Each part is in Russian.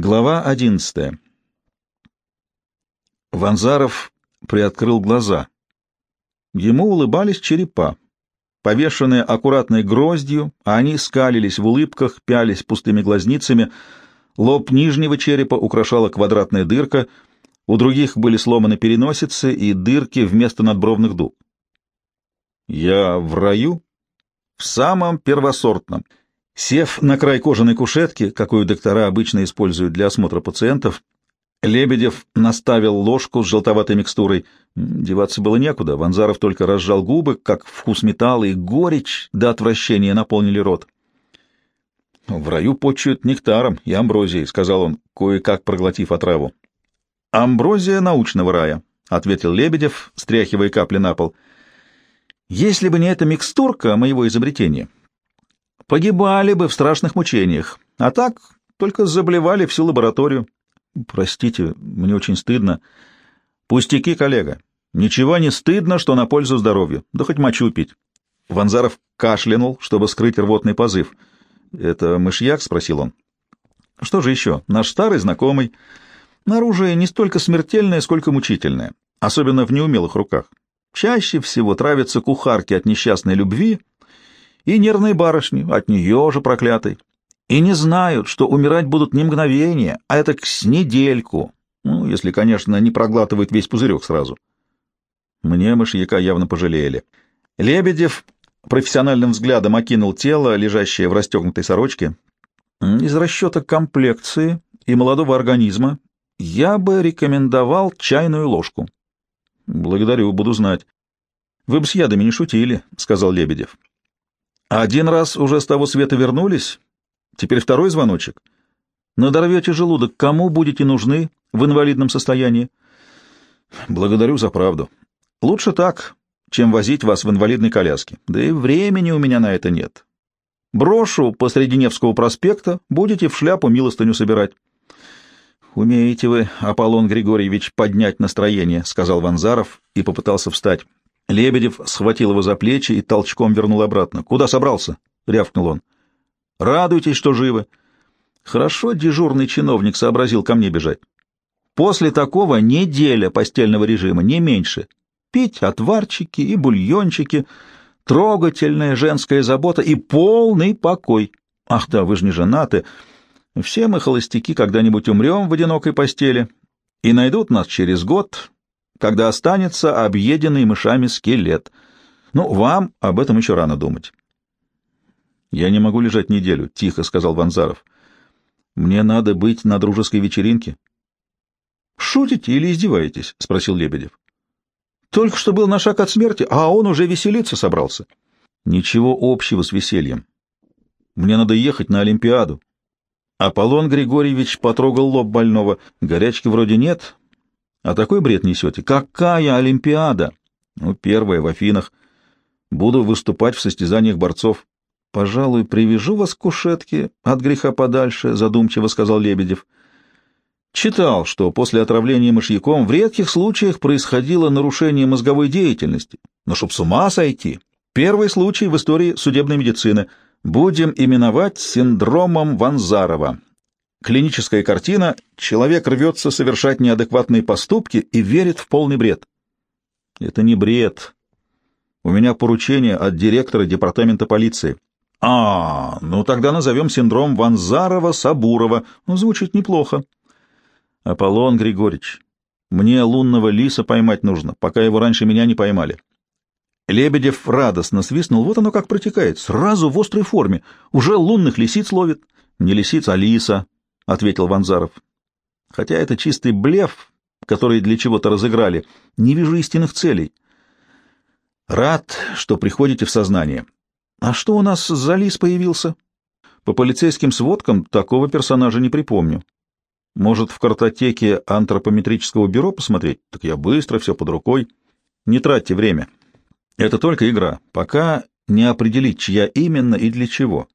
Глава одиннадцатая. Ванзаров приоткрыл глаза. Ему улыбались черепа, повешенные аккуратной гроздью, а они скалились в улыбках, пялись пустыми глазницами. Лоб нижнего черепа украшала квадратная дырка, у других были сломаны переносицы и дырки вместо надбровных дуб. «Я в раю?» «В самом первосортном». Сев на край кожаной кушетки, какую доктора обычно используют для осмотра пациентов, Лебедев наставил ложку с желтоватой микстурой. Деваться было некуда, Ванзаров только разжал губы, как вкус металла и горечь до отвращения наполнили рот. «В раю почуют нектаром и амброзией», — сказал он, кое-как проглотив отраву. «Амброзия научного рая», — ответил Лебедев, стряхивая капли на пол. «Если бы не эта микстурка моего изобретения, погибали бы в страшных мучениях, а так только заблевали всю лабораторию. Простите, мне очень стыдно. Пустяки, коллега. Ничего не стыдно, что на пользу здоровью. Да хоть мочу пить. Ванзаров кашлянул, чтобы скрыть рвотный позыв. «Это мышьяк?» — спросил он. «Что же еще? Наш старый знакомый. Оружие не столько смертельное, сколько мучительное, особенно в неумелых руках. Чаще всего травятся кухарки от несчастной любви и нервные барышни, от нее же проклятой, и не знают, что умирать будут не мгновение, а это с недельку, ну, если, конечно, не проглатывают весь пузырек сразу. Мне мышьяка явно пожалели. Лебедев профессиональным взглядом окинул тело, лежащее в расстегнутой сорочке. Из расчета комплекции и молодого организма я бы рекомендовал чайную ложку. Благодарю, буду знать. Вы бы с ядами не шутили, — сказал Лебедев. Один раз уже с того света вернулись, теперь второй звоночек. Надорвете желудок, кому будете нужны в инвалидном состоянии? Благодарю за правду. Лучше так, чем возить вас в инвалидной коляске. Да и времени у меня на это нет. Брошу посреди Невского проспекта, будете в шляпу милостыню собирать. «Умеете вы, Аполлон Григорьевич, поднять настроение», — сказал Ванзаров и попытался встать. Лебедев схватил его за плечи и толчком вернул обратно. «Куда собрался?» — рявкнул он. «Радуйтесь, что живы». Хорошо дежурный чиновник сообразил ко мне бежать. После такого неделя постельного режима, не меньше. Пить отварчики и бульончики, трогательная женская забота и полный покой. Ах да, вы же не женаты. Все мы холостяки когда-нибудь умрем в одинокой постели и найдут нас через год, когда останется объеденный мышами скелет. Ну, вам об этом еще рано думать. — Я не могу лежать неделю, — тихо сказал Ванзаров. — Мне надо быть на дружеской вечеринке. — Шутите или издеваетесь? — спросил Лебедев. — Только что был на шаг от смерти, а он уже веселиться собрался. — Ничего общего с весельем. Мне надо ехать на Олимпиаду. Аполлон Григорьевич потрогал лоб больного. Горячки вроде нет, а такой бред несете? Какая Олимпиада? Ну, первая в Афинах. Буду выступать в состязаниях борцов. Пожалуй, привяжу вас к кушетке от греха подальше, задумчиво сказал Лебедев. Читал, что после отравления мышьяком в редких случаях происходило нарушение мозговой деятельности. Но чтоб с ума сойти. Первый случай в истории судебной медицины. Будем именовать синдромом Ванзарова. Клиническая картина — человек рвется совершать неадекватные поступки и верит в полный бред. Это не бред. У меня поручение от директора департамента полиции. А, ну тогда назовем синдром Ванзарова-Сабурова. Ну, звучит неплохо. Аполлон Григорьевич, мне лунного лиса поймать нужно, пока его раньше меня не поймали. Лебедев радостно свистнул. Вот оно как протекает. Сразу в острой форме. Уже лунных лисиц ловит. Не лисиц, а лиса, — ответил Ванзаров. — Хотя это чистый блеф, который для чего-то разыграли. Не вижу истинных целей. — Рад, что приходите в сознание. А что у нас за лис появился? По полицейским сводкам такого персонажа не припомню. Может, в картотеке антропометрического бюро посмотреть? Так я быстро, все под рукой. Не тратьте время. Это только игра. Пока не определить, чья именно и для чего.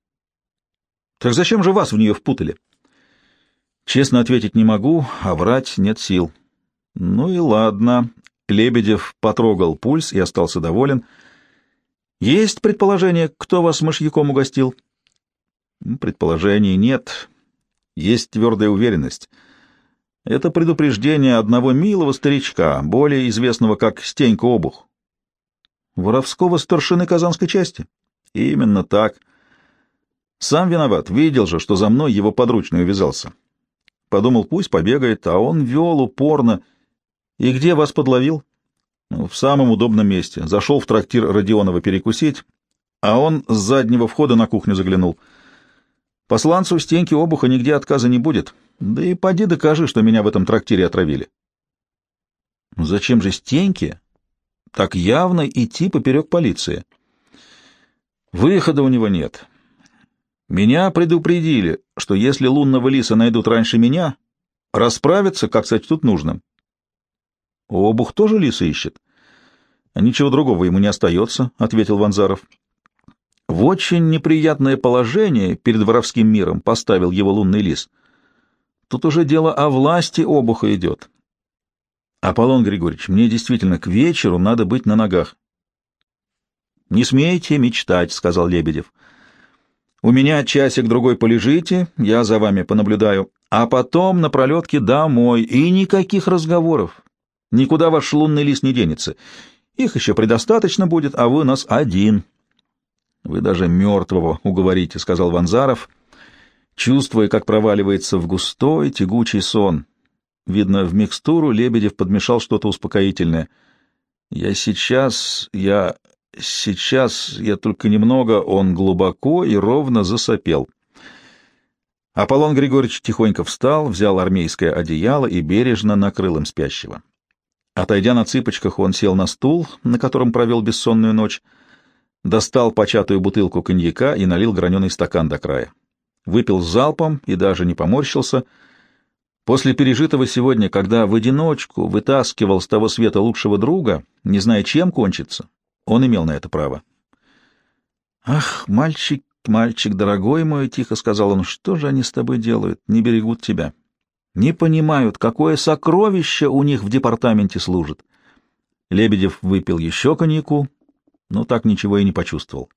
Так зачем же вас в нее впутали? Честно ответить не могу, а врать нет сил. Ну и ладно. Лебедев потрогал пульс и остался доволен. Есть предположение, кто вас мышьяком угостил? Предположений нет. Есть твердая уверенность. Это предупреждение одного милого старичка, более известного как Стенька Обух. Воровского старшины Казанской части? Именно так. Сам виноват, видел же, что за мной его подручный увязался. Подумал, пусть побегает, а он вел упорно. И где вас подловил? Ну, в самом удобном месте. Зашел в трактир Родионова перекусить, а он с заднего входа на кухню заглянул. Посланцу Стеньки Обуха нигде отказа не будет. Да и поди докажи, что меня в этом трактире отравили. Зачем же Стеньке так явно идти поперек полиции? Выхода у него нет. Меня предупредили, что если лунного лиса найдут раньше меня, расправятся, как сочтут нужным. Обух тоже лиса ищет. А ничего другого ему не остается, — ответил Ванзаров. В очень неприятное положение перед воровским миром поставил его лунный лис. Тут уже дело о власти обуха идет. Аполлон Григорьевич, мне действительно к вечеру надо быть на ногах. — Не смейте мечтать, — сказал Лебедев. — У меня часик-другой полежите, я за вами понаблюдаю, а потом на пролетке домой, и никаких разговоров. Никуда ваш лунный лис не денется. Их еще предостаточно будет, а вы у нас один. — Вы даже мертвого уговорите, — сказал Ванзаров, чувствуя, как проваливается в густой тягучий сон. Видно, в микстуру Лебедев подмешал что-то успокоительное. — Я сейчас... я... сейчас... я только немного... Он глубоко и ровно засопел. Аполлон Григорьевич тихонько встал, взял армейское одеяло и бережно накрыл им спящего. Отойдя на цыпочках, он сел на стул, на котором провел бессонную ночь, достал початую бутылку коньяка и налил граненый стакан до края. Выпил залпом и даже не поморщился. После пережитого сегодня, когда в одиночку вытаскивал с того света лучшего друга, не зная, чем кончится, он имел на это право. «Ах, мальчик, мальчик, дорогой мой!» — тихо сказал он. «Что же они с тобой делают? Не берегут тебя» не понимают, какое сокровище у них в департаменте служит. Лебедев выпил еще коньяку, но так ничего и не почувствовал.